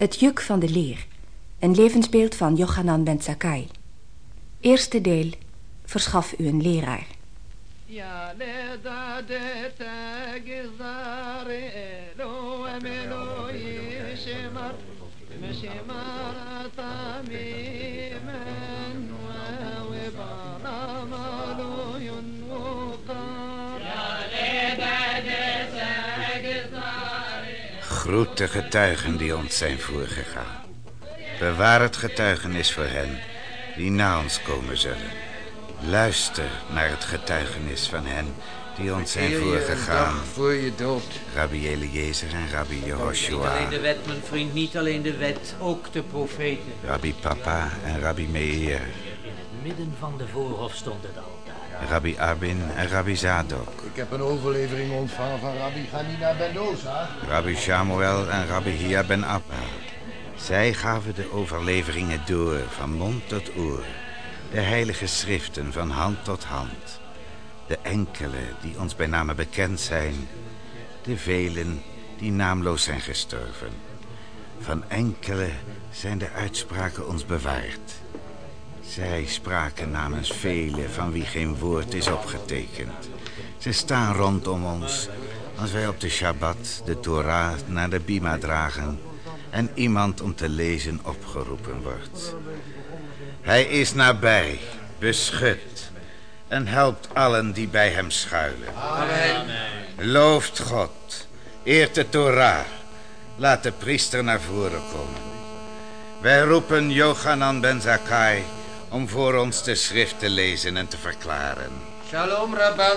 Het juk van de leer. Een levensbeeld van Yochanan ben Zakkai. Eerste deel. Verschaf u een leraar. Groet de getuigen die ons zijn voorgegaan. Bewaar het getuigenis voor hen die na ons komen zullen. Luister naar het getuigenis van hen die ons zijn voorgegaan. voor je dood. Rabbi Eliezer en Rabbi Jehoshua. Niet alleen de wet, mijn vriend, niet alleen de wet, ook de profeten. Rabbi Papa en Rabbi Meir. In het midden van de voorhof stond het al. Rabbi Arbin en Rabbi Zadok. Ik heb een overlevering ontvangen van Rabbi Hanina ben Doza. Rabbi Shamuel en Rabbi Hia ben Abba. Zij gaven de overleveringen door van mond tot oor. De heilige schriften van hand tot hand. De enkele die ons bij name bekend zijn. De velen die naamloos zijn gestorven. Van enkele zijn de uitspraken ons bewaard. Zij spraken namens velen van wie geen woord is opgetekend. Ze staan rondom ons als wij op de Shabbat de Torah naar de Bima dragen... en iemand om te lezen opgeroepen wordt. Hij is nabij, beschut en helpt allen die bij hem schuilen. Amen. Looft God, eert de Torah, laat de priester naar voren komen. Wij roepen Johanan ben Zakkai om voor ons de schrift te lezen en te verklaren. Shalom, Rabban.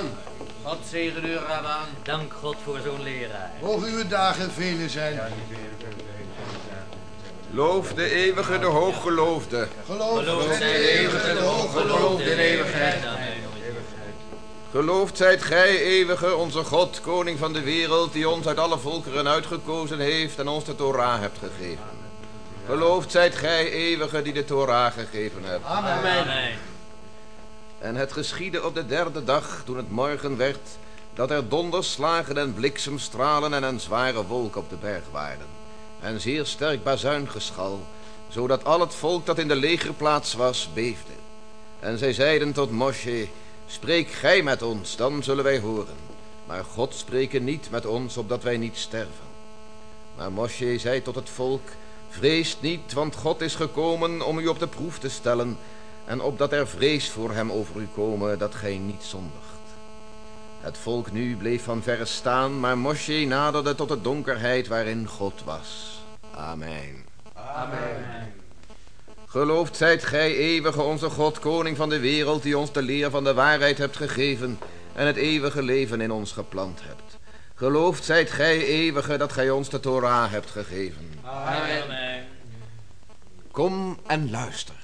God zegen u, Rabban. Dank God voor zo'n leraar. Mogen uw dagen vele zijn. Loof de eeuwige, de hooggeloofde. Geloof, Geloof de eeuwige, de hooggeloofde in eeuwigheid. Geloofd zijt gij, eeuwige, onze God, koning van de wereld, die ons uit alle volkeren uitgekozen heeft en ons de Torah hebt gegeven. Geloofd zijt gij, eeuwige, die de Torah gegeven hebt. Amen. En het geschiedde op de derde dag, toen het morgen werd, dat er donderslagen en bliksemstralen en een zware wolk op de berg waren. En zeer sterk bazuingeschal, zodat al het volk dat in de legerplaats was, beefde. En zij zeiden tot Moshe, spreek gij met ons, dan zullen wij horen. Maar God spreken niet met ons, opdat wij niet sterven. Maar Moshe zei tot het volk, Vreest niet, want God is gekomen om u op de proef te stellen... en opdat er vrees voor hem over u komen, dat gij niet zondigt. Het volk nu bleef van verre staan, maar Moshe naderde tot de donkerheid waarin God was. Amen. Amen. Geloofd zijt gij, eeuwige onze God, koning van de wereld... die ons de leer van de waarheid hebt gegeven... en het eeuwige leven in ons geplant hebt. Geloofd zijt gij, eeuwige, dat gij ons de Torah hebt gegeven. Amen. Kom en luister.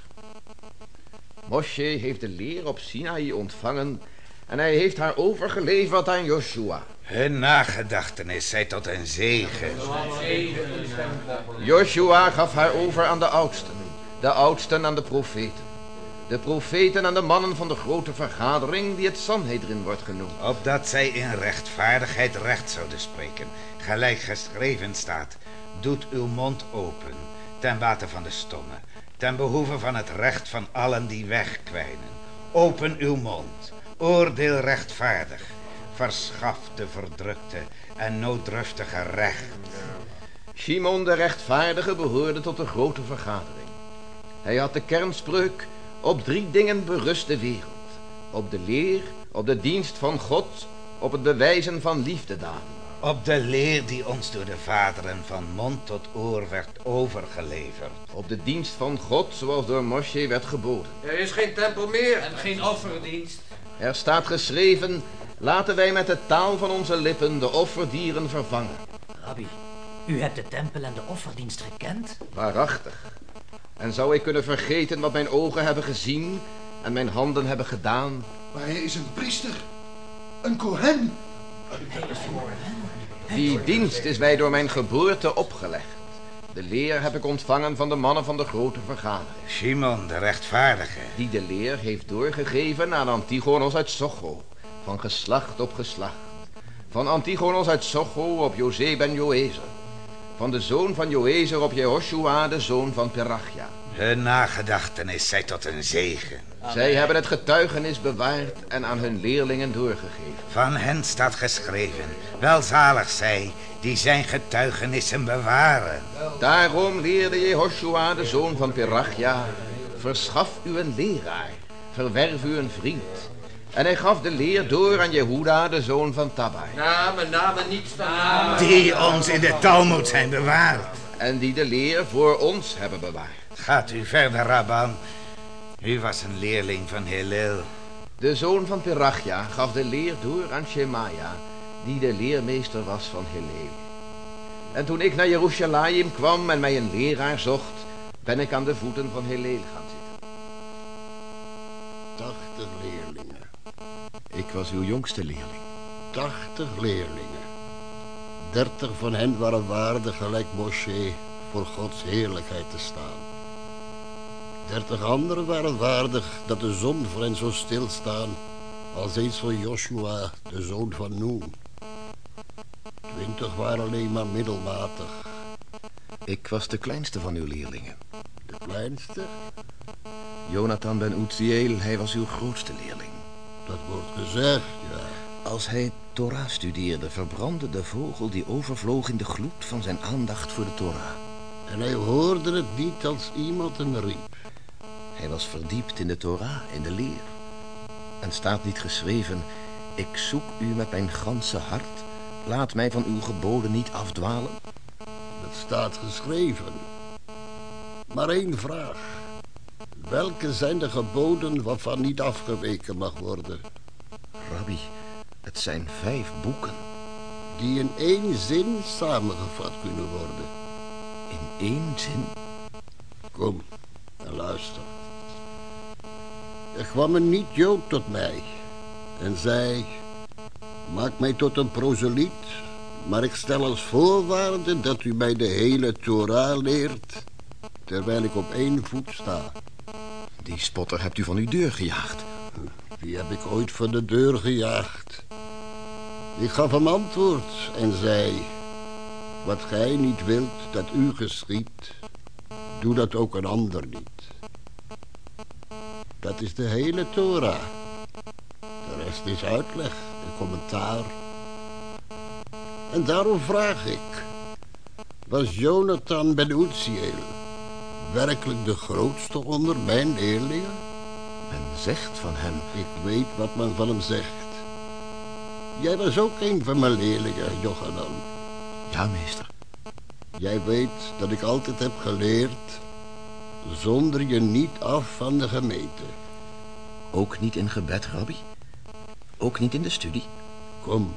Moshe heeft de leer op Sinaï ontvangen en hij heeft haar overgeleverd aan Joshua. Hun nagedachtenis zij tot een zegen. Joshua gaf haar over aan de oudsten, de oudsten aan de profeten. De profeten en de mannen van de grote vergadering die het Sanhedrin wordt genoemd. Opdat zij in rechtvaardigheid recht zouden spreken. Gelijk geschreven staat, doet uw mond open ten bate van de stomme. Ten behoeve van het recht van allen die wegkwijnen. Open uw mond, oordeel rechtvaardig. Verschaf de verdrukte en nooddruftige recht. Simon de rechtvaardige behoorde tot de grote vergadering. Hij had de kernspreuk op drie dingen berust de wereld. Op de leer, op de dienst van God, op het bewijzen van liefdedaan. Op de leer die ons door de vaderen van mond tot oor werd overgeleverd. Op de dienst van God zoals door Moshe werd geboden. Er is geen tempel meer. En geen offerdienst. Er staat geschreven, laten wij met de taal van onze lippen de offerdieren vervangen. Rabbi, u hebt de tempel en de offerdienst gekend? Waarachtig. En zou ik kunnen vergeten wat mijn ogen hebben gezien en mijn handen hebben gedaan? Maar hij is een priester. Een kohen. Die dienst is mij door mijn geboorte opgelegd. De leer heb ik ontvangen van de mannen van de grote vergadering. Simon, de rechtvaardige. Die de leer heeft doorgegeven aan Antigonos uit Socho. Van geslacht op geslacht. Van Antigonos uit Socho op José ben Joezer. Van de zoon van Joezer op Jehoshua, de zoon van Perachia. Hun nagedachtenis zij tot een zegen. Zij hebben het getuigenis bewaard en aan hun leerlingen doorgegeven. Van hen staat geschreven, welzalig zij die zijn getuigenissen bewaren. Daarom leerde Jehoshua, de zoon van Perachia, verschaf u een leraar, verwerf u een vriend. En hij gaf de leer door aan Jehuda, de zoon van Tabai. Namen, namen, niets van namen. Die ons in de Talmud zijn bewaard. En die de leer voor ons hebben bewaard. Gaat u verder, Rabban. U was een leerling van Hillel. De zoon van Perachia gaf de leer door aan Shemaya, die de leermeester was van Hillel. En toen ik naar Jeruzalem kwam en mij een leraar zocht, ben ik aan de voeten van Hillel gaan zitten. Tachtig leerlingen. Ik was uw jongste leerling. Tachtig leerlingen. Dertig van hen waren waardig gelijk Moshe voor Gods heerlijkheid te staan. Dertig anderen waren waardig dat de zon voor hen zou stilstaan als eens voor Joshua, de zoon van Noen. Twintig waren alleen maar middelmatig. Ik was de kleinste van uw leerlingen. De kleinste, Jonathan ben Uziel, hij was uw grootste leerling. Dat wordt gezegd, ja. Als hij Torah studeerde, verbrandde de vogel die overvloog in de gloed van zijn aandacht voor de Torah. En hij hoorde het niet als iemand hem riep. Hij was verdiept in de Torah, in de leer. En staat niet geschreven, ik zoek u met mijn ganse hart, laat mij van uw geboden niet afdwalen. Dat staat geschreven. Maar één vraag. Welke zijn de geboden waarvan niet afgeweken mag worden? Rabbi, het zijn vijf boeken. Die in één zin samengevat kunnen worden. In één zin. Kom en luister. Er kwam een niet-Jood tot mij en zei... Maak mij tot een proseliet, maar ik stel als voorwaarde dat u mij de hele Torah leert... terwijl ik op één voet sta. Die spotter hebt u van uw deur gejaagd. Wie heb ik ooit van de deur gejaagd? Ik gaf hem antwoord en zei... Wat gij niet wilt dat u geschiet, doe dat ook een ander niet. Dat is de hele Torah. De rest is uitleg en commentaar. En daarom vraag ik... Was Jonathan ben Uziel werkelijk de grootste onder mijn leerlingen? Men zegt van hem, Ik weet wat men van hem zegt. Jij was ook een van mijn leerlingen, Johanan. ja meester. Jij weet dat ik altijd heb geleerd... zonder je niet af van de gemeente. Ook niet in gebed, Rabbi? Ook niet in de studie? Kom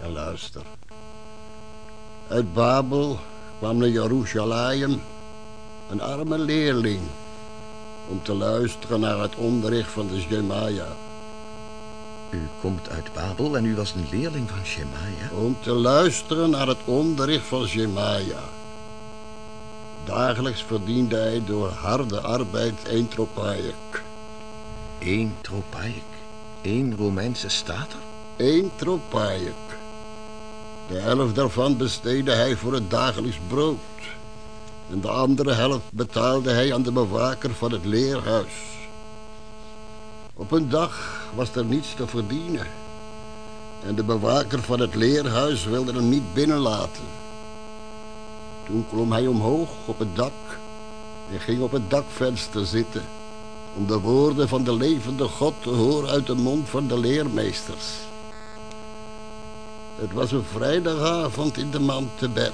en luister. Uit Babel kwam naar Jeruzalem een arme leerling... om te luisteren naar het onderricht van de Shemaya. U komt uit Babel en u was een leerling van Shemaya. Om te luisteren naar het onderricht van Shemaya. Dagelijks verdiende hij door harde arbeid één tropaïek. Eén tropaik, één Romeinse stater. Eén tropaïek. De helft daarvan besteedde hij voor het dagelijks brood. En de andere helft betaalde hij aan de bewaker van het leerhuis. Op een dag was er niets te verdienen. En de bewaker van het leerhuis wilde hem niet binnenlaten. Toen klom hij omhoog op het dak en ging op het dakvenster zitten... om de woorden van de levende God te horen uit de mond van de leermeesters. Het was een vrijdagavond in de man te bed.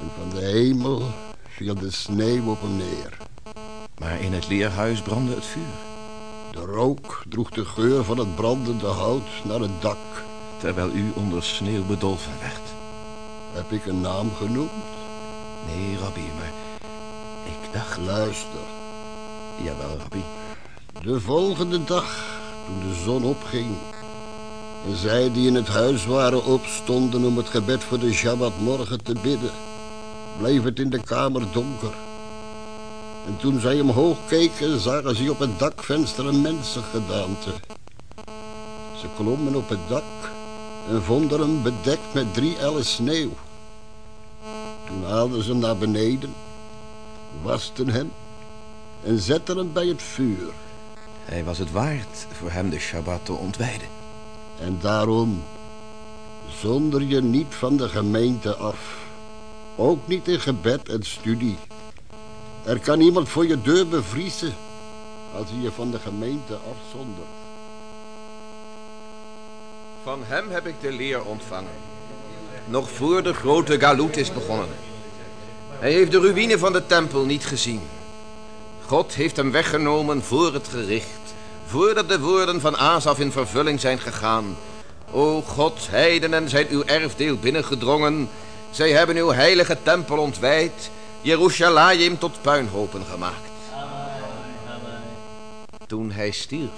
En van de hemel viel de sneeuw op hem neer. Maar in het leerhuis brandde het vuur. De rook droeg de geur van het brandende hout naar het dak. Terwijl u onder sneeuw bedolven werd. Heb ik een naam genoemd? Nee, Rabbi, maar ik dacht... Luister. Jawel, Rabbi. De volgende dag, toen de zon opging... en zij die in het huis waren opstonden om het gebed voor de Shabbatmorgen te bidden... bleef het in de kamer donker. En toen zij omhoog keken, zagen ze op het dakvenster een mensengedaante. Ze klommen op het dak en vonden hem bedekt met drie ellen sneeuw. haalden ze hem naar beneden, wasten hem en zetten hem bij het vuur. Hij was het waard voor hem de Shabbat te ontwijden. En daarom zonder je niet van de gemeente af. Ook niet in gebed en studie. Er kan iemand voor je deur bevriezen als hij je van de gemeente afzondert. Van hem heb ik de leer ontvangen. Nog voor de grote Galut is begonnen. Hij heeft de ruïne van de tempel niet gezien. God heeft hem weggenomen voor het gericht. Voordat de woorden van Asaf in vervulling zijn gegaan. O God, heidenen zijn uw erfdeel binnengedrongen. Zij hebben uw heilige tempel ontwijd. Jeruzalem tot puinhopen gemaakt. Toen hij stierf,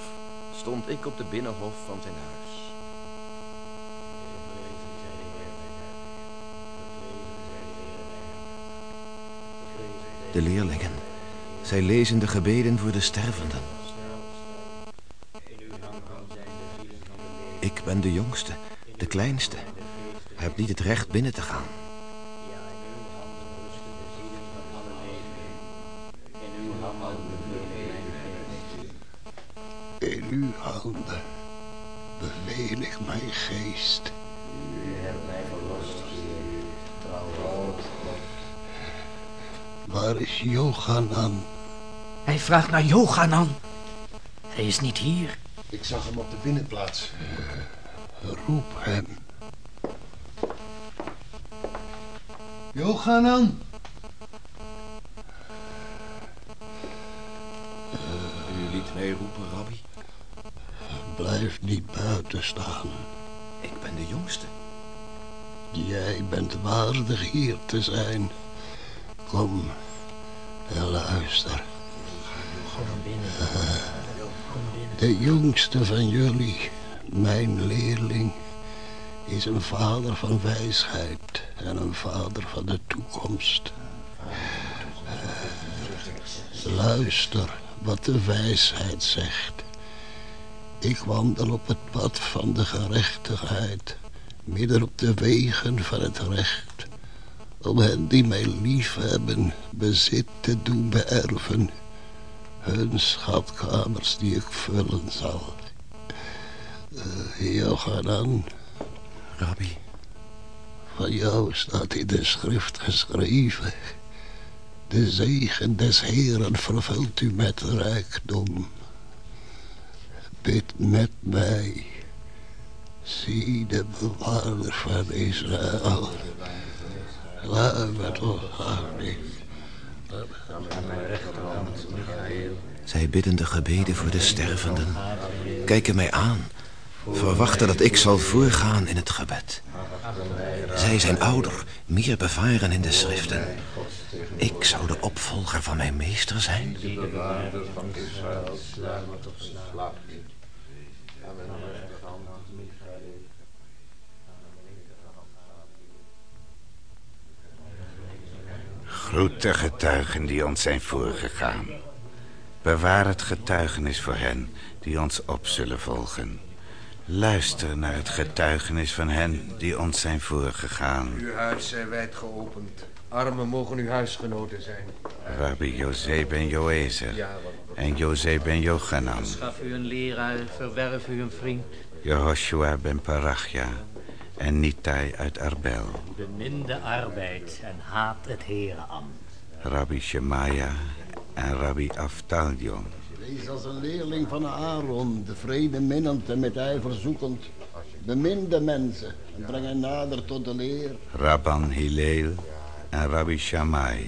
stond ik op de binnenhof van zijn huis. De leerlingen, zij lezen de gebeden voor de stervenden. Ik ben de jongste, de kleinste. Heb niet het recht binnen te gaan. Uw handen beveel ik mijn geest. U hebt mij verlost, Waar is Johanan? Hij vraagt naar Johanan. Hij is niet hier. Ik zag hem op de binnenplaats. Roep hem. Johanan! U liet mij roepen, Rabbi. Blijf niet buiten staan. Ik ben de jongste. Jij bent waardig hier te zijn. Kom en luister. De jongste van jullie, mijn leerling, is een vader van wijsheid en een vader van de toekomst. Luister wat de wijsheid zegt. Ik wandel op het pad van de gerechtigheid, midden op de wegen van het recht, om hen die mij lief hebben bezit te doen beërven, hun schatkamers die ik vullen zal. Johanan, Rabbi, van jou staat in de schrift geschreven. De zegen des Heeren vervult u met rijkdom. Bid met mij. Zie de bewaarder van Israël. Laat me toch niet. Zij bidden de gebeden voor de stervenden. Kijken mij aan. Verwachten dat ik zal voorgaan in het gebed. Zij zijn ouder, meer bevaren in de schriften. Ik zou de opvolger van mijn meester zijn. Groet de getuigen die ons zijn voorgegaan. Bewaar het getuigenis voor hen die ons op zullen volgen. Luister naar het getuigenis van hen die ons zijn voorgegaan. Uw huis zij wijd geopend. Armen mogen uw huisgenoten zijn. Rabbi José ben Joezer en José ben Jochanan. Schaf u een leraar, verwerf u een vriend. Jehoshua ben Parachia en Nitai uit Arbel. Bemin de arbeid en haat het herenambt. Rabbi Shemaya en Rabbi Aftalion. Wees als een leerling van Aaron, de vrede minnend en met ijver zoekend. Bemin de mensen en breng hen nader tot de leer. Rabban Hillel en Rabbi Shammai.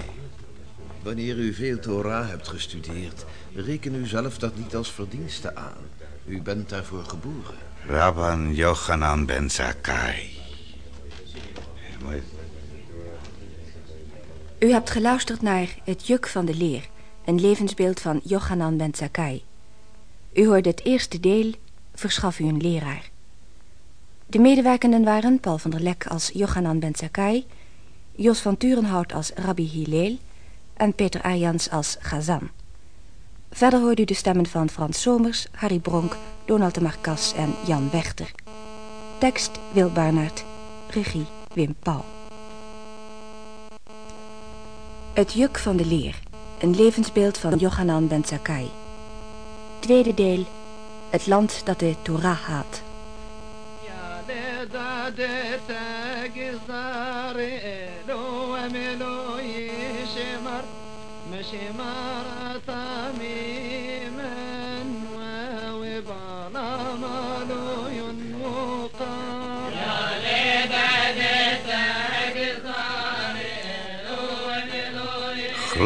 Wanneer u veel Torah hebt gestudeerd, reken u zelf dat niet als verdienste aan. U bent daarvoor geboren. Rabban Yochanan ben Zakkai. U hebt geluisterd naar Het Juk van de Leer, een levensbeeld van Yochanan ben Zakkai. U hoorde het eerste deel, Verschaf u een leraar. De medewerkenden waren Paul van der Lek als Yochanan ben Zakkai, Jos van Turenhout als Rabbi Hillel en Peter Arjans als Gazan. Verder hoorde u de stemmen van Frans Somers, Harry Bronk, Donald de Marcas en Jan Wechter. Tekst Wil Barnard, regie Wim Pauw. Het juk van de leer. Een levensbeeld van Yohanan ben Zakkai. Tweede deel. Het land dat de Torah haat.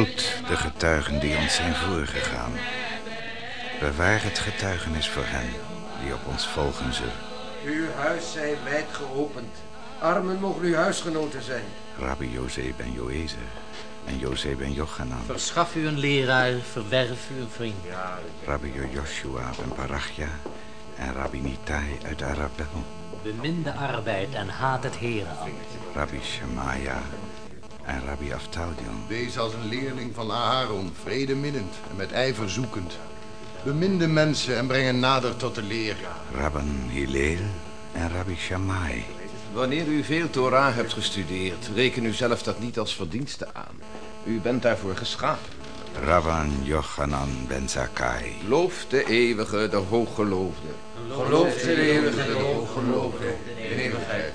De getuigen die ons zijn voorgegaan. Bewaar het getuigenis voor hen die op ons volgen zullen. Uw huis zij wijd geopend. Armen mogen uw huisgenoten zijn. Rabbi Jozef ben Joezer en Jozef ben Jochanan. Verschaf u een leraar, verwerf u een vriend. Rabbi Joshua ben Parachia en Rabbi Nitai uit Arabel. Bemin de arbeid en haat het herenambt. Rabbi Shemaya en Rabbi Aftalion. Wees als een leerling van Aharon, vredeminnend en met ijver zoekend. Bemin de mensen en breng hen nader tot de leer. Rabban Hillel en Rabbi Shammai. Wanneer u veel Torah hebt gestudeerd, reken u zelf dat niet als verdienste aan. U bent daarvoor geschapen. Rabban Yochanan ben Zakkai. Loof de eeuwige, de hooggeloofde. Geloof de eeuwige, de hooggeloofde, in eeuwigheid.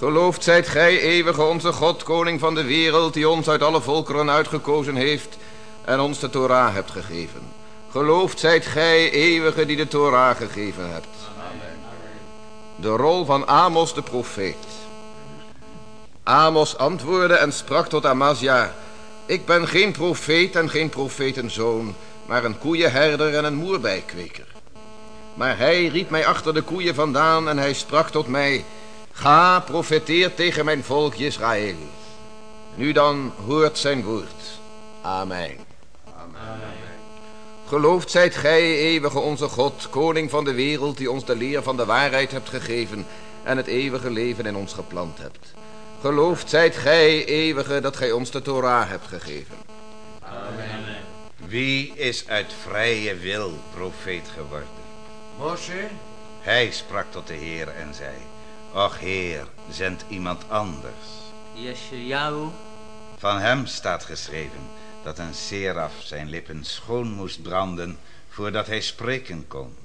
Geloofd zijt gij, eeuwige onze God, koning van de wereld, die ons uit alle volkeren uitgekozen heeft en ons de Torah hebt gegeven. Geloofd zijt gij, eeuwige, die de Torah gegeven hebt. De rol van Amos de profeet. Amos antwoordde en sprak tot Amazia, ik ben geen profeet en geen profetenzoon, maar een koeienherder en een moerbijkweker. Maar hij riep mij achter de koeien vandaan en hij sprak tot mij, Ga, profeteer tegen mijn volk Israël. Nu dan hoort zijn woord. Amen. Geloofd zijt gij, eeuwige onze God, koning van de wereld, die ons de leer van de waarheid hebt gegeven en het eeuwige leven in ons geplant hebt. Geloofd zijt gij, eeuwige, dat gij ons de Torah hebt gegeven. Wie is uit vrije wil profeet geworden? Moshe, Hij sprak tot de Heer en zei... Och Heer, zend iemand anders. Yeshayahu, Van hem staat geschreven dat een seraf zijn lippen schoon moest branden voordat hij spreken kon.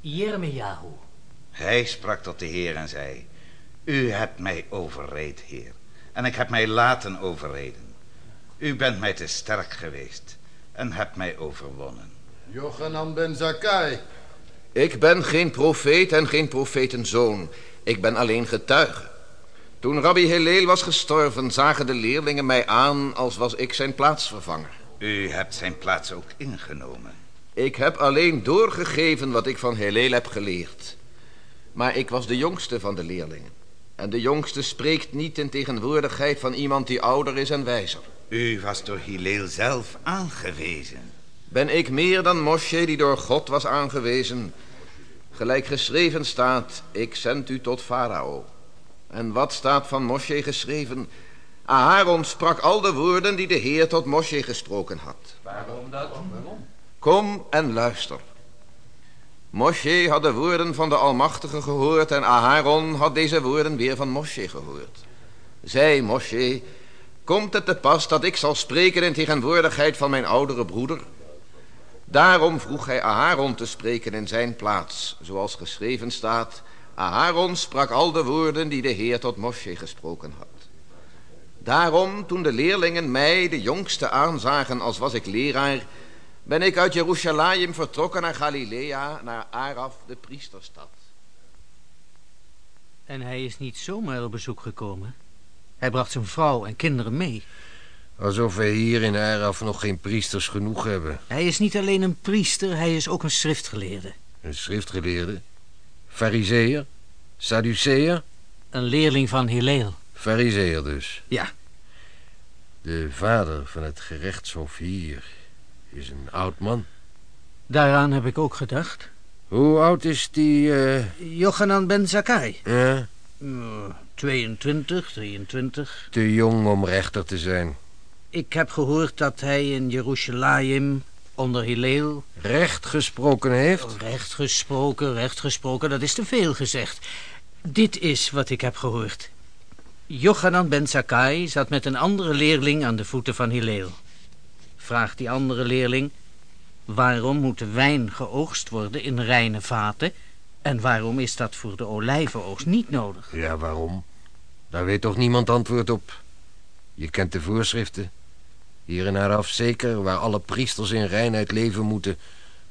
Jeremiahu, Hij sprak tot de Heer en zei... U hebt mij overreed, Heer, en ik heb mij laten overreden. U bent mij te sterk geweest en hebt mij overwonnen. Jochanan ben Zakkai. Ik ben geen profeet en geen profetenzoon. Ik ben alleen getuige. Toen Rabbi Hillel was gestorven, zagen de leerlingen mij aan als was ik zijn plaatsvervanger. U hebt zijn plaats ook ingenomen. Ik heb alleen doorgegeven wat ik van Hillel heb geleerd. Maar ik was de jongste van de leerlingen. En de jongste spreekt niet in tegenwoordigheid van iemand die ouder is en wijzer. U was door Hillel zelf aangewezen. Ben ik meer dan Moshe die door God was aangewezen? Gelijk geschreven staat, ik zend u tot Farao. En wat staat van Moshe geschreven? Aharon sprak al de woorden die de Heer tot Moshe gesproken had. waarom dat? Kom en luister. Moshe had de woorden van de Almachtige gehoord en Aharon had deze woorden weer van Moshe gehoord. Zij, Moshe, komt het te pas dat ik zal spreken in tegenwoordigheid van mijn oudere broeder? Daarom vroeg hij Aharon te spreken in zijn plaats, zoals geschreven staat. Aharon sprak al de woorden die de Heer tot Moshe gesproken had. Daarom, toen de leerlingen mij, de jongste, aanzagen als was ik leraar, ben ik uit Jeruzalem vertrokken naar Galilea, naar Araf, de priesterstad. En hij is niet zomaar op bezoek gekomen. Hij bracht zijn vrouw en kinderen mee. Alsof wij hier in Araf nog geen priesters genoeg hebben. Hij is niet alleen een priester, hij is ook een schriftgeleerde. Een schriftgeleerde. Fariseer. Sadduceer. Een leerling van Hillel. Fariseer dus. Ja, De vader van het gerechtshof hier is een oud man. daaraan heb ik ook gedacht. Hoe oud is die, eh... Johanan ben Zakkai. ja, Uh, 22, 23. te jong om rechter te zijn. Ik heb gehoord dat hij in Jeruzalem onder Hillel... Recht gesproken heeft? Recht gesproken, recht gesproken, dat is te veel gezegd. Dit is wat ik heb gehoord. Yochanan ben Zakkai zat met een andere leerling aan de voeten van Hillel. Vraagt die andere leerling... waarom moet de wijn geoogst worden in reine vaten... en waarom is dat voor de olijvenoogst niet nodig? Ja, waarom? Daar weet toch niemand antwoord op. Je kent de voorschriften. Hier en af zeker, waar alle priesters in reinheid leven moeten.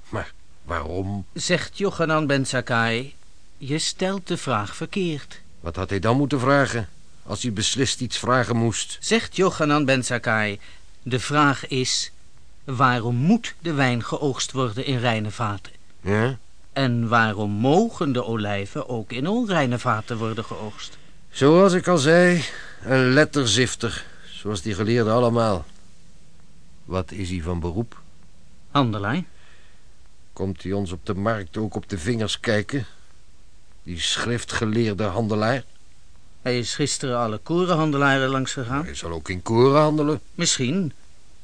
Maar waarom? Zegt Yochanan ben Zakkai... je stelt de vraag verkeerd. Wat had hij dan moeten vragen? Als hij beslist iets vragen moest. Zegt Yochanan ben Zakkai... de vraag is... waarom moet de wijn geoogst worden in reine vaten? Ja? En waarom mogen de olijven ook in onreine vaten worden geoogst? Zoals ik al zei, een letterzifter. Zoals die geleerden allemaal. Wat is hij van beroep? Handelaar? Komt hij ons op de markt ook op de vingers kijken? Die schriftgeleerde handelaar? Hij is gisteren alle korenhandelaren langs gegaan. Hij zal ook in koren handelen. Misschien,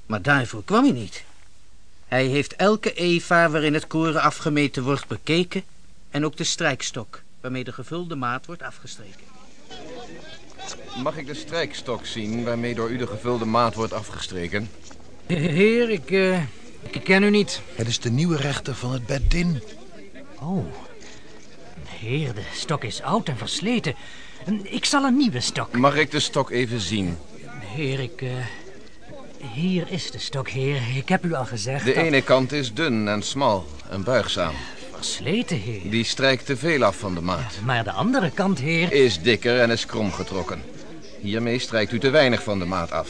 maar daarvoor kwam hij niet. Hij heeft elke eva waarin het koren afgemeten wordt bekeken... en ook de strijkstok waarmee de gevulde maat wordt afgestreken. Mag ik de strijkstok zien waarmee door u de gevulde maat wordt afgestreken? Heer, ik, eh, ik ken u niet. Het is de nieuwe rechter van het Bedin. Oh. Heer, de stok is oud en versleten. Ik zal een nieuwe stok. Mag ik de stok even zien? Heer, ik... eh, hier is de stok, heer. Ik heb u al gezegd De dat- ene kant is dun en smal en buigzaam. Versleten, heer. Die strijkt te veel af van de maat. Maar de andere kant, heer... Is dikker en is kromgetrokken. Hiermee strijkt u te weinig van de maat af.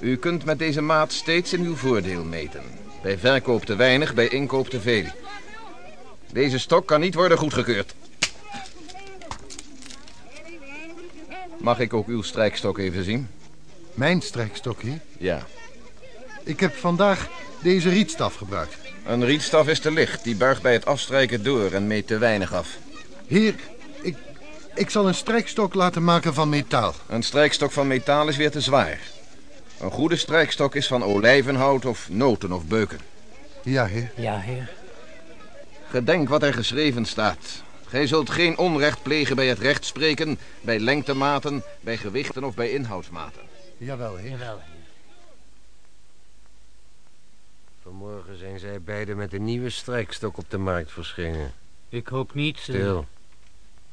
U kunt met deze maat steeds in uw voordeel meten. Bij verkoop te weinig, bij inkoop te veel. Deze stok kan niet worden goedgekeurd. Mag ik ook uw strijkstok even zien? Mijn strijkstok hier. Ja. Ik heb vandaag deze rietstaf gebruikt. Een rietstaf is te licht. Die buigt bij het afstrijken door en meet te weinig af. Heer, ik, ik zal een strijkstok laten maken van metaal. Een strijkstok van metaal is weer te zwaar. Een goede strijkstok is van olijvenhout of noten of beuken. Ja, heer. Ja, heer. Gedenk wat er geschreven staat. Gij zult geen onrecht plegen bij het recht spreken, bij lengtematen, bij gewichten of bij inhoudsmaten. Jawel, heer. Jawel. Vanmorgen zijn zij beiden met een nieuwe strijkstok op de markt verschenen. Ik hoop niet... eh, Stil.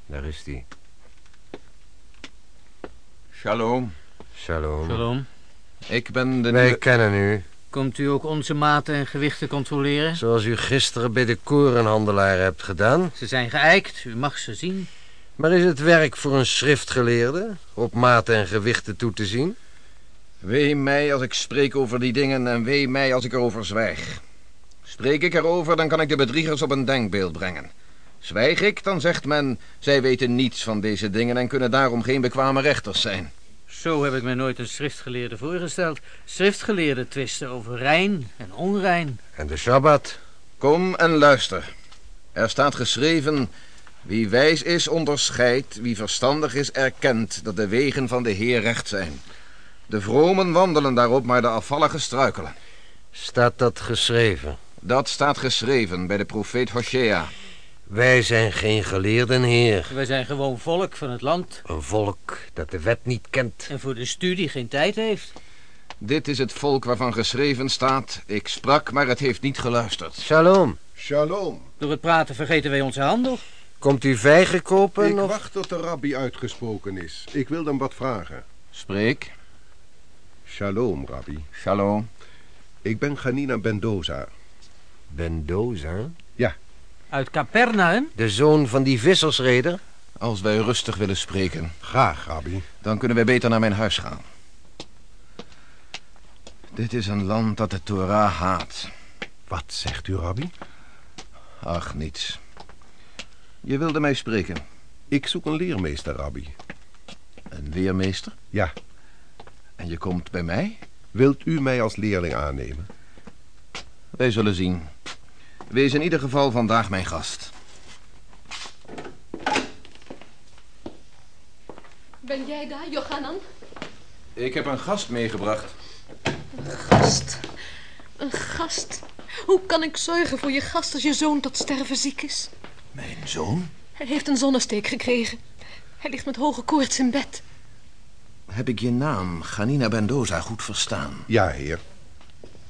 Daar is die. Shalom. Shalom. Shalom. Ik ben de Wij nieuwe... kennen u. Komt u ook onze maten en gewichten controleren? Zoals u gisteren bij de korenhandelaar hebt gedaan. Ze zijn geëikt, u mag ze zien. Maar is het werk voor een schriftgeleerde op maten en gewichten toe te zien? Wee mij als ik spreek over die dingen en wee mij als ik erover zwijg. Spreek ik erover, dan kan ik de bedriegers op een denkbeeld brengen. Zwijg ik, dan zegt men, zij weten niets van deze dingen en kunnen daarom geen bekwame rechters zijn. Zo heb ik me nooit een schriftgeleerde voorgesteld. Schriftgeleerden twisten over rein en onrein. En de Sabbat? Kom en luister. Er staat geschreven... Wie wijs is, onderscheidt. Wie verstandig is, erkent dat de wegen van de Heer recht zijn. De vromen wandelen daarop, maar de afvalligen struikelen. Staat dat geschreven? Dat staat geschreven bij de profeet Hosea. Wij zijn geen geleerden, heer. Wij zijn gewoon volk van het land Een volk dat de wet niet kent. en voor de studie geen tijd heeft. Dit is het volk waarvan geschreven staat... Ik sprak, maar het heeft niet geluisterd. Shalom. Shalom. Door het praten vergeten wij onze handel. Komt u vijgen kopen? Ik of... wacht tot de rabbi uitgesproken is. Ik wil hem wat vragen. Spreek. Shalom, rabbi. Shalom. Ik ben Ganina Bendoza. Bendoza? Uit Capernaum? De zoon van die vissersreder? Als wij rustig willen spreken, Graag, rabbi. dan kunnen wij beter naar mijn huis gaan. Dit is een land dat de Torah haat. Wat zegt u, rabbi? Ach, niets. Je wilde mij spreken. Ik zoek een leermeester, rabbi. Een leermeester? Ja. En je komt bij mij? Wilt u mij als leerling aannemen? Wij zullen zien. Wees in ieder geval vandaag mijn gast. Ben jij daar, Johanan? Ik heb een gast meegebracht. Gast. Een gast. Hoe kan ik zorgen voor je gast als je zoon tot sterven ziek is? Mijn zoon? Hij heeft een zonnesteek gekregen. Hij ligt met hoge koorts in bed. Heb ik je naam, Ganina Bendoza, goed verstaan? Ja, heer.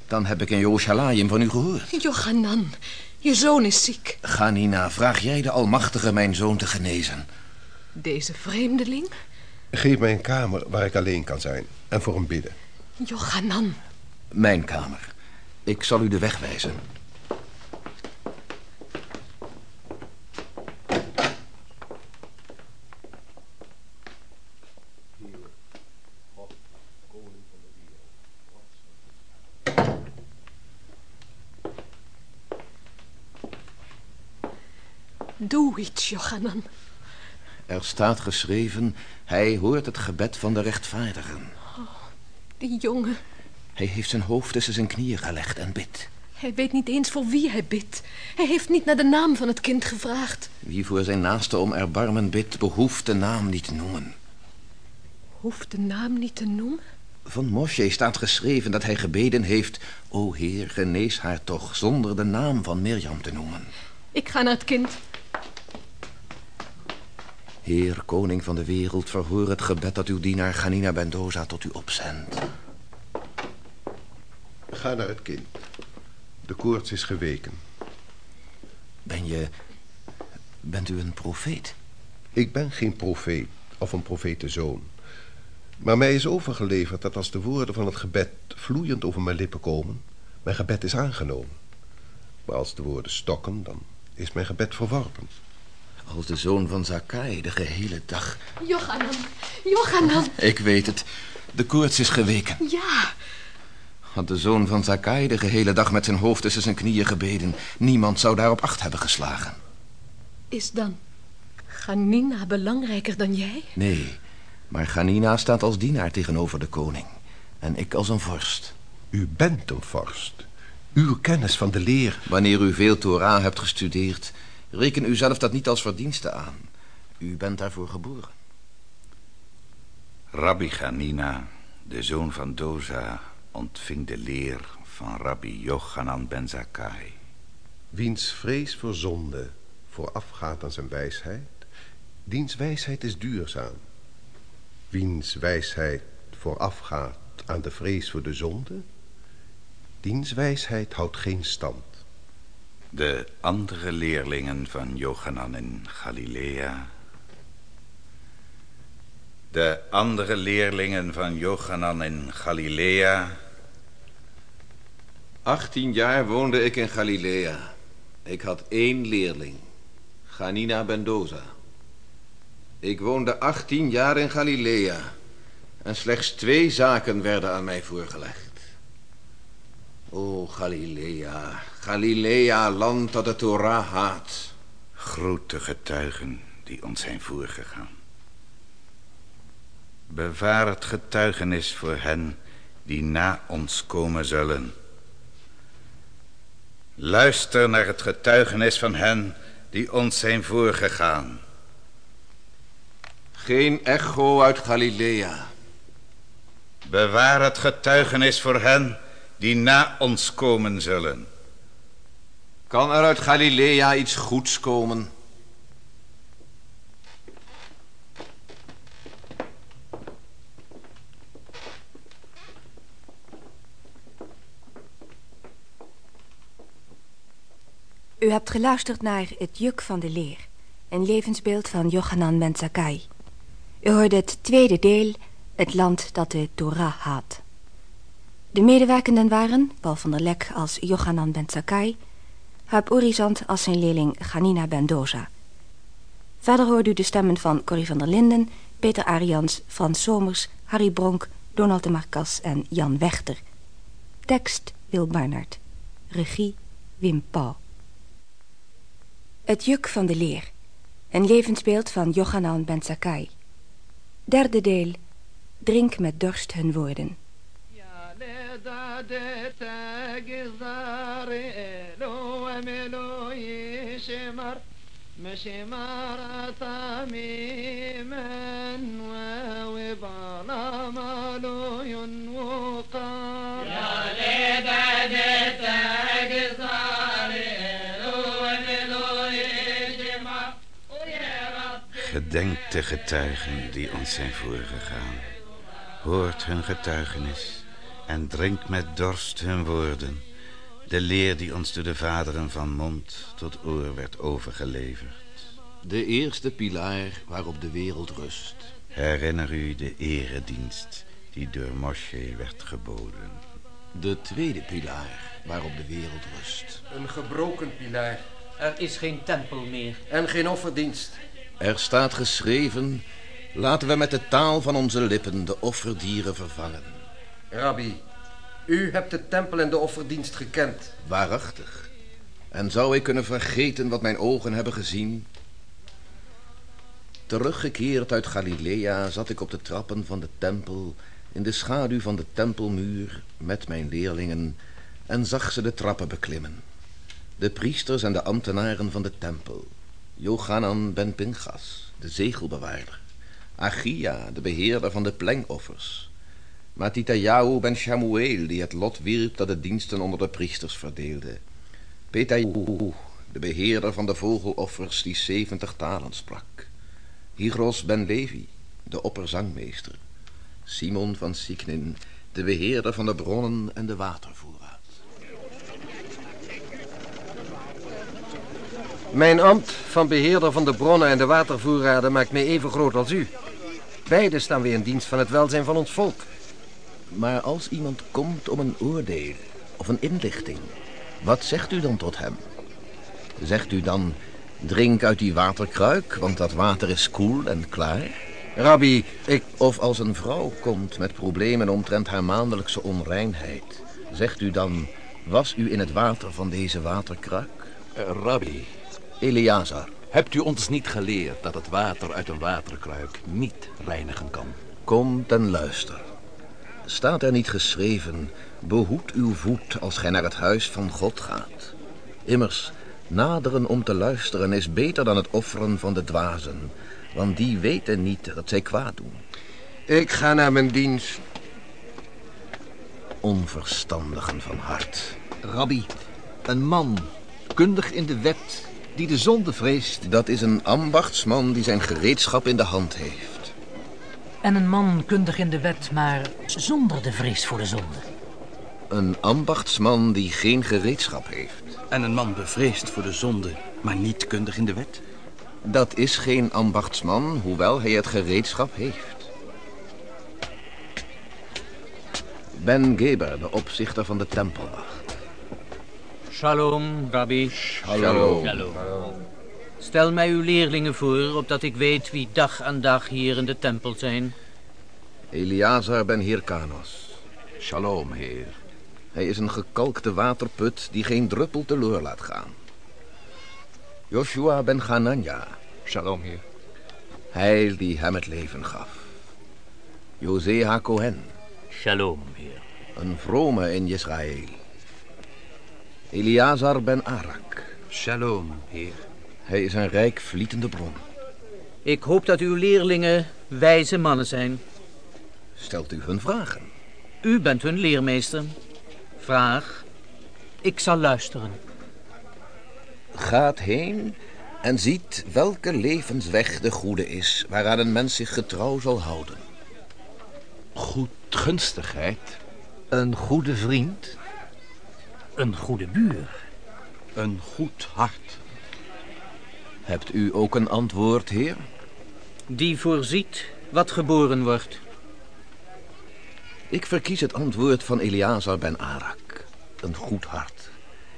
Dan heb ik in Yerushalayim van u gehoord. Johanan, je zoon is ziek. Ganina, vraag jij de Almachtige mijn zoon te genezen? Deze vreemdeling? Geef mij een kamer waar ik alleen kan zijn en voor hem bidden. Johanan. Mijn kamer. Ik zal u de weg wijzen. Doe iets, Johanan. Er staat geschreven, hij hoort het gebed van de rechtvaardigen. Die jongen, Hij heeft zijn hoofd tussen zijn knieën gelegd en bidt. hij weet niet eens voor wie hij bidt. Hij heeft niet naar de naam van het kind gevraagd. Wie voor zijn naaste om erbarmen bidt, behoeft de naam niet te noemen. Hoeft de naam niet te noemen? Van Moshe staat geschreven dat hij gebeden heeft... O Heer, genees haar toch, zonder de naam van Mirjam te noemen. Ik ga naar het kind. Heer, koning van de wereld, verhoor het gebed dat uw dienaar Ganina Bendoza tot u opzendt. Ga naar het kind. De koorts is geweken. Ben je... Bent u een profeet? Ik ben geen profeet of een profetenzoon. Maar mij is overgeleverd dat als de woorden van het gebed vloeiend over mijn lippen komen, mijn gebed is aangenomen. Maar als de woorden stokken, dan is mijn gebed verworpen. Als de zoon van Zakai de gehele dag... Johanan, Johanan. Ik weet het. De koorts is geweken. Ja, Had de zoon van Zakai de gehele dag met zijn hoofd tussen zijn knieën gebeden... niemand zou daarop acht hebben geslagen. is dan Ganina belangrijker dan jij? Nee, maar Ganina staat als dienaar tegenover de koning. En ik als een vorst. U bent een vorst. Uw kennis van de leer. Wanneer u veel Torah hebt gestudeerd... reken u zelf dat niet als verdienste aan. U bent daarvoor geboren. Rabbi Ganina, de zoon van Doza, ontving de leer van Rabbi Yochanan ben Zakkai. Wiens vrees voor zonde voorafgaat aan zijn wijsheid, diens wijsheid is duurzaam. Wiens wijsheid voorafgaat aan de vrees voor de zonde, diens wijsheid houdt geen stand. De andere leerlingen van Jochanan in Galilea. De andere leerlingen van Jochanan in Galilea. 18 jaar woonde ik in Galilea. Ik had één leerling, Ganina Bendoza. Ik woonde 18 jaar in Galilea. En slechts twee zaken werden aan mij voorgelegd. O Galilea, Galilea, land dat de Torah haat. Grote getuigen die ons zijn voorgegaan. Bewaar het getuigenis voor hen die na ons komen zullen. Luister naar het getuigenis van hen die ons zijn voorgegaan. Geen echo uit Galilea. Bewaar het getuigenis voor hen die na ons komen zullen. Kan er uit Galilea iets goeds komen? U hebt geluisterd naar Het Juk van de Leer, een levensbeeld van Yochanan ben Zakkai. U hoorde het tweede deel, Het land dat de Torah haat. De medewerkenden waren Paul van der Lek als Yochanan ben Zakkai, Huip Orizant als zijn leerling Ganina ben Doza. Verder hoorde u de stemmen van Corrie van der Linden, Peter Arians, Frans Somers, Harry Bronk, Donald de Marcas en Jan Wechter. Tekst Wil Barnard. Regie Wim Pauw. Het juk van de leer. Een levensbeeld van Yochanan ben Zakkai. Derde deel. Drink met dorst hun woorden. Gedenk de getuigen die ons zijn voorgegaan. Hoort hun getuigenis en drink met dorst hun woorden. De leer die ons door de vaderen van mond tot oor werd overgeleverd. De eerste pilaar waarop de wereld rust. Herinner u de eredienst die door Moshe werd geboden. De tweede pilaar waarop de wereld rust. Een gebroken pilaar. Er is geen tempel meer. En geen offerdienst. Er staat geschreven... Laten we met de taal van onze lippen de offerdieren vervangen. Rabbi, u hebt de tempel en de offerdienst gekend. Waarachtig. En zou ik kunnen vergeten wat mijn ogen hebben gezien? Teruggekeerd uit Galilea zat ik op de trappen van de tempel... in de schaduw van de tempelmuur met mijn leerlingen... en zag ze de trappen beklimmen. De priesters en de ambtenaren van de tempel. Johanan ben Pinchas, de zegelbewaarder. Achia, de beheerder van de plengoffers. Matityahu ben Shamuel, die het lot wierp dat de diensten onder de priesters verdeelde. Petayahu, de beheerder van de vogeloffers die zeventig talen sprak. Hygros ben Levi, de opperzangmeester. Simon van Siknin, de beheerder van de bronnen en de watervoorraad. Mijn ambt van beheerder van de bronnen en de watervoorraden maakt mij even groot als u. Beide staan weer in dienst van het welzijn van ons volk. Maar als iemand komt om een oordeel of een inlichting, wat zegt u dan tot hem? Zegt u dan, drink uit die waterkruik, want dat water is koel en klaar? Rabbi, ik... Of als een vrouw komt met problemen omtrent haar maandelijkse onreinheid, zegt u dan, was u in het water van deze waterkruik? Uh, rabbi, Eleazar, hebt u ons niet geleerd dat het water uit een waterkruik niet reinigen kan? kom ten luister. Staat er niet geschreven, behoed uw voet als gij naar het huis van God gaat? Immers, naderen om te luisteren is beter dan het offeren van de dwazen, want die weten niet dat zij kwaad doen. Ik ga naar mijn dienst. Onverstandigen van hart. Rabbi, een man, kundig in de wet, die de zonde vreest. Dat is een ambachtsman die zijn gereedschap in de hand heeft. En een man kundig in de wet, maar zonder de vrees voor de zonde. Een ambachtsman die geen gereedschap heeft. En een man bevreesd voor de zonde, maar niet kundig in de wet? Dat is geen ambachtsman, hoewel hij het gereedschap heeft. Ben Geber, de opzichter van de tempelwacht. Shalom, Rabbi. Shalom. Stel mij uw leerlingen voor, opdat ik weet wie dag aan dag hier in de tempel zijn. Eleazar ben Hirkanos. Shalom, heer. Hij is een gekalkte waterput die geen druppel teloor laat gaan. Joshua ben Hanania. Shalom, heer. Hij die hem het leven gaf. Josea Cohen. Shalom, heer. Een vrome in Israël. Eleazar ben Arak. Shalom, heer. Hij is een rijk vlietende bron. Ik hoop dat uw leerlingen wijze mannen zijn. Stelt u hun vragen. U bent hun leermeester. Vraag. Ik zal luisteren. Gaat heen en ziet welke levensweg de goede is... waaraan een mens zich getrouw zal houden. Goedgunstigheid. Een goede vriend. Een goede buur. Een goed hart. Hebt u ook een antwoord, heer? Die voorziet wat geboren wordt. Ik verkies het antwoord van Eleazar ben Arak. Een goed hart.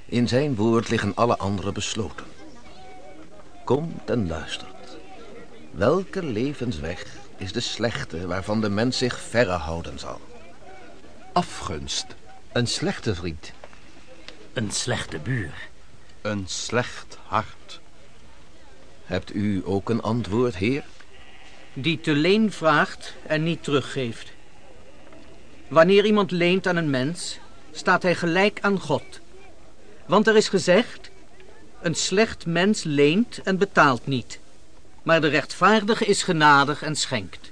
In zijn woord liggen alle andere besloten. Komt en luistert. Welke levensweg is de slechte waarvan de mens zich verre houden zal? Afgunst. Een slechte vriend. Een slechte buur. Een slecht hart. Hebt u ook een antwoord, heer? Die te leen vraagt en niet teruggeeft. Wanneer iemand leent aan een mens, staat hij gelijk aan God. Want er is gezegd, een slecht mens leent en betaalt niet. Maar de rechtvaardige is genadig en schenkt.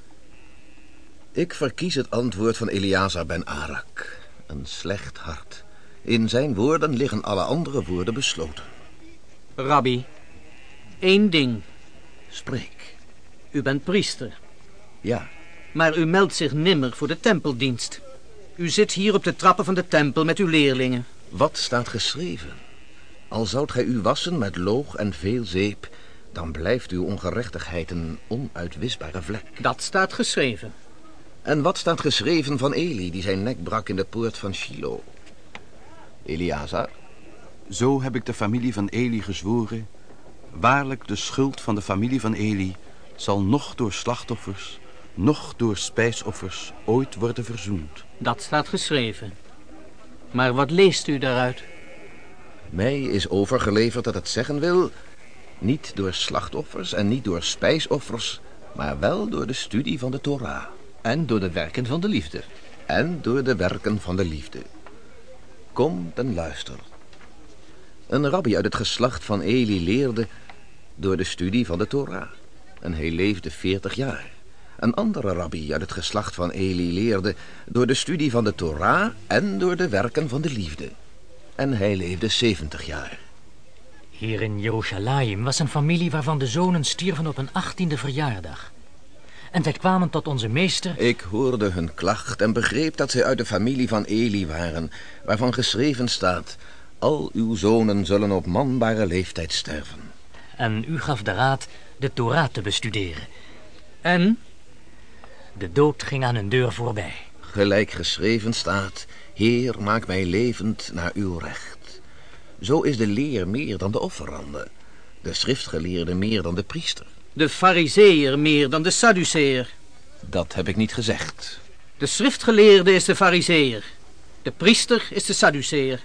Ik verkies het antwoord van Eleazar ben Arak. Een slecht hart. In zijn woorden liggen alle andere woorden besloten. Rabbi, één ding. Spreek. U bent priester. Ja. Maar u meldt zich nimmer voor de tempeldienst. U zit hier op de trappen van de tempel met uw leerlingen. Wat staat geschreven? Al zoudt gij u wassen met loog en veel zeep... dan blijft uw ongerechtigheid een onuitwisbare vlek. Dat staat geschreven. En wat staat geschreven van Eli... die zijn nek brak in de poort van Shiloh? Eliazar? Zo heb ik de familie van Eli gezworen. Waarlijk, de schuld van de familie van Eli zal nog door slachtoffers, nog door spijsoffers ooit worden verzoend. Dat staat geschreven. Maar wat leest u daaruit? Mij is overgeleverd dat het zeggen wil... niet door slachtoffers en niet door spijsoffers... maar wel door de studie van de Torah. En door de werken van de liefde. En door de werken van de liefde. Kom en luister. Een rabbi uit het geslacht van Eli leerde door de studie van de Torah. En hij leefde veertig jaar. Een andere rabbi uit het geslacht van Eli leerde door de studie van de Torah en door de werken van de liefde. En hij leefde zeventig jaar. Hier in Jeruzalem was een familie waarvan de zonen stierven op een achttiende verjaardag. En zij kwamen tot onze meester... Ik hoorde hun klacht en begreep dat zij uit de familie van Eli waren... waarvan geschreven staat... al uw zonen zullen op manbare leeftijd sterven. En u gaf de raad de Torah te bestuderen. En? De dood ging aan hun deur voorbij. Gelijk geschreven staat... Heer, maak mij levend naar uw recht. Zo is de leer meer dan de offerande. De schriftgeleerde meer dan de priester. De fariseer meer dan de sadduceer. Dat heb ik niet gezegd. De schriftgeleerde is de fariseer. De priester is de sadduceer.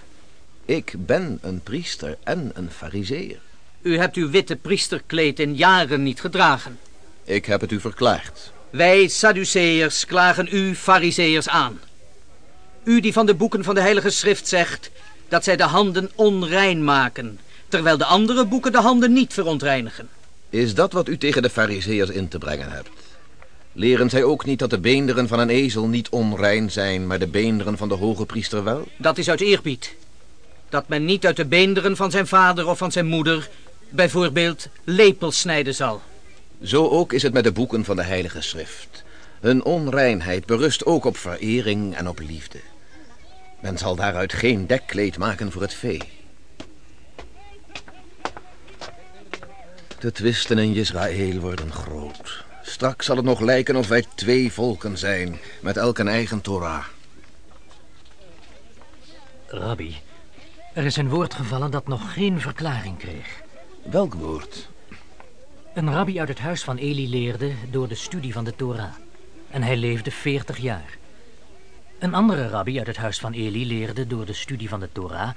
Ik ben een priester en een fariseer. U hebt uw witte priesterkleed in jaren niet gedragen. Ik heb het u verklaard. Wij sadduceërs klagen u fariseërs aan. U die van de boeken van de Heilige Schrift zegt dat zij de handen onrein maken, terwijl de andere boeken de handen niet verontreinigen. Is dat wat u tegen de fariseërs in te brengen hebt? Leren zij ook niet dat de beenderen van een ezel niet onrein zijn, maar de beenderen van de hoge priester wel? Dat is uit eerbied. Dat men niet uit de beenderen van zijn vader of van zijn moeder bijvoorbeeld lepels snijden zal. Zo ook is het met de boeken van de Heilige Schrift. Hun onreinheid berust ook op verering en op liefde. Men zal daaruit geen dekkleed maken voor het vee. De twisten in Israël worden groot. Straks zal het nog lijken of wij twee volken zijn, met elk een eigen Torah. Rabbi, er is een woord gevallen dat nog geen verklaring kreeg. Welk woord? Een rabbi uit het huis van Eli leerde door de studie van de Torah. En hij leefde veertig jaar. Een andere rabbi uit het huis van Eli leerde door de studie van de Torah...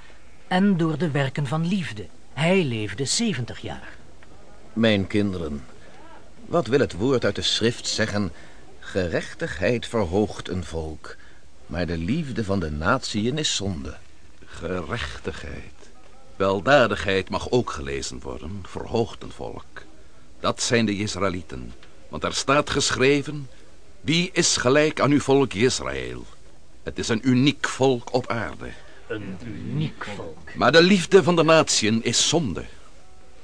en door de werken van liefde. Hij leefde zeventig jaar. Mijn kinderen, wat wil het woord uit de schrift zeggen? Gerechtigheid verhoogt een volk, maar de liefde van de natieën is zonde. Gerechtigheid. Weldadigheid mag ook gelezen worden, verhoogt een volk. Dat zijn de Israëlieten, want er staat geschreven... Wie is gelijk aan uw volk Israël? Het is een uniek volk op aarde. Een uniek volk. Maar de liefde van de natieën is zonde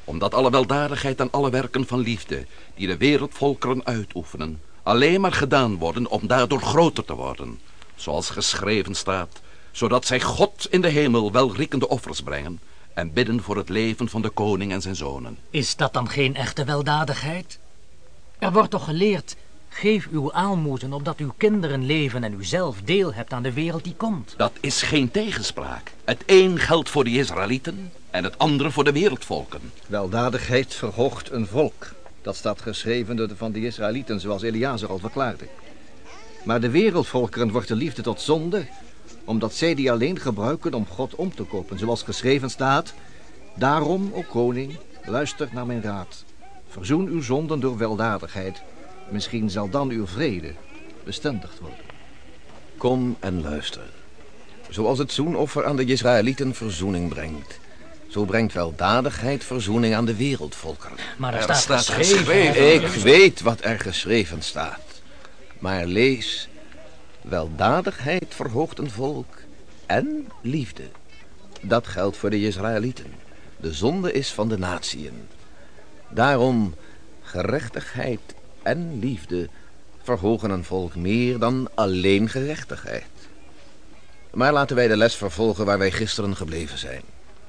omdat alle weldadigheid en alle werken van liefde... die de wereldvolkeren uitoefenen... alleen maar gedaan worden om daardoor groter te worden. Zoals geschreven staat... zodat zij God in de hemel welriekende offers brengen... en bidden voor het leven van de koning en zijn zonen. Is dat dan geen echte weldadigheid? Er wordt toch geleerd... Geef uw aalmoezen opdat uw kinderen leven en u zelf deel hebt aan de wereld die komt. Dat is geen tegenspraak. Het een geldt voor de Israëlieten en het andere voor de wereldvolken. Weldadigheid verhoogt een volk. Dat staat geschreven door de van de Israëlieten, zoals Eliazer al verklaarde. Maar de wereldvolkeren wordt de liefde tot zonde, omdat zij die alleen gebruiken om God om te kopen, zoals geschreven staat. Daarom, o koning, luister naar mijn raad. Verzoen uw zonden door weldadigheid. Misschien zal dan uw vrede bestendigd worden. Kom en luister. Zoals het zoenoffer aan de Israëlieten verzoening brengt... zo brengt weldadigheid verzoening aan de wereldvolkeren. Maar er, Er staat, staat geschreven... geschreven. Ik weet wat er geschreven staat. Maar lees... Weldadigheid verhoogt een volk en liefde. Dat geldt voor de Israëlieten. De zonde is van de natieën. Daarom gerechtigheid en liefde verhogen een volk meer dan alleen gerechtigheid. Maar laten wij de les vervolgen waar wij gisteren gebleven zijn.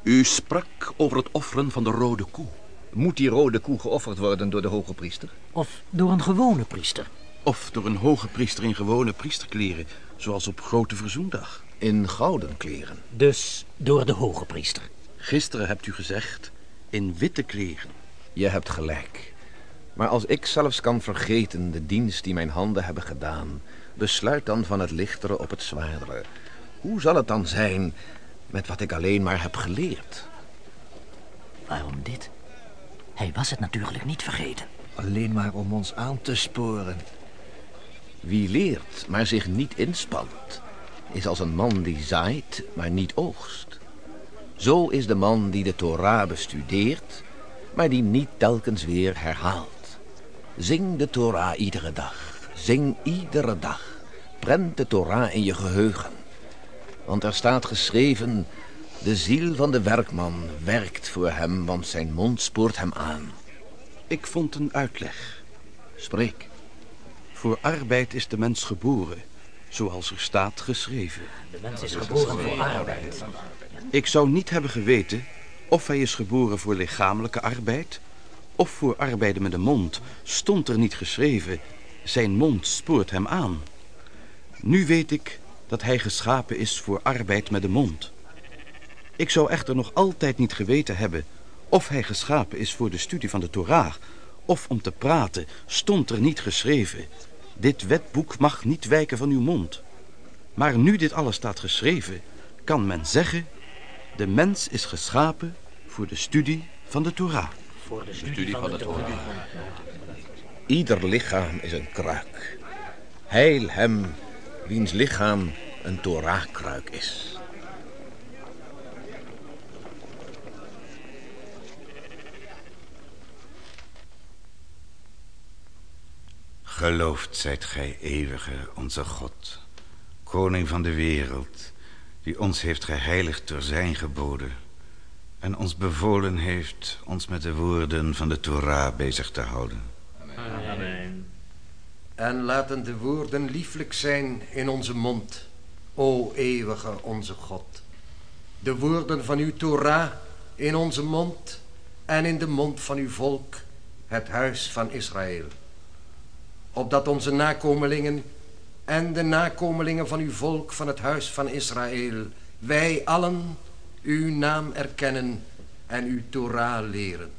U sprak over het offeren van de rode koe. Moet die rode koe geofferd worden door de hoge priester? Of door een gewone priester? Of door een hoge priester in gewone priesterkleren, zoals op Grote Verzoendag. In gouden kleren. Dus door de hoge priester. Gisteren hebt u gezegd in witte kleren. Je hebt gelijk. Maar als ik zelfs kan vergeten de dienst die mijn handen hebben gedaan, besluit dan van het lichtere op het zwaardere. Hoe zal het dan zijn met wat ik alleen maar heb geleerd? Waarom dit? Hij was het natuurlijk niet vergeten. Alleen maar om ons aan te sporen. Wie leert, maar zich niet inspant, is als een man die zaait, maar niet oogst. Zo is de man die de Torah bestudeert, maar die niet telkens weer herhaalt. Zing de Torah iedere dag. Zing iedere dag. Prent de Torah in je geheugen. Want er staat geschreven... De ziel van de werkman werkt voor hem, want zijn mond spoort hem aan. Ik vond een uitleg. Spreek. Voor arbeid is de mens geboren, zoals er staat geschreven. De mens is geboren voor arbeid. Ik zou niet hebben geweten of hij is geboren voor lichamelijke arbeid... of voor arbeiden met de mond, stond er niet geschreven... zijn mond spoort hem aan. Nu weet ik dat hij geschapen is voor arbeid met de mond. Ik zou echter nog altijd niet geweten hebben... of hij geschapen is voor de studie van de Torah... of om te praten, stond er niet geschreven... dit wetboek mag niet wijken van uw mond. Maar nu dit alles staat geschreven... kan men zeggen... de mens is geschapen voor de studie van de Torah. Voor de studie van de Torah. Ieder lichaam is een kruik. Heil hem wiens lichaam een Torah-kruik is. Geloofd zijt gij, eeuwige, onze God, koning van de wereld, die ons heeft geheiligd door zijn geboden en ons bevolen heeft ons met de woorden van de Torah bezig te houden. Amen. En laten de woorden lieflijk zijn in onze mond, o eeuwige onze God. De woorden van uw Torah in onze mond en in de mond van uw volk, het huis van Israël. Opdat onze nakomelingen en de nakomelingen van uw volk van het huis van Israël, wij allen uw naam erkennen en uw Torah leren.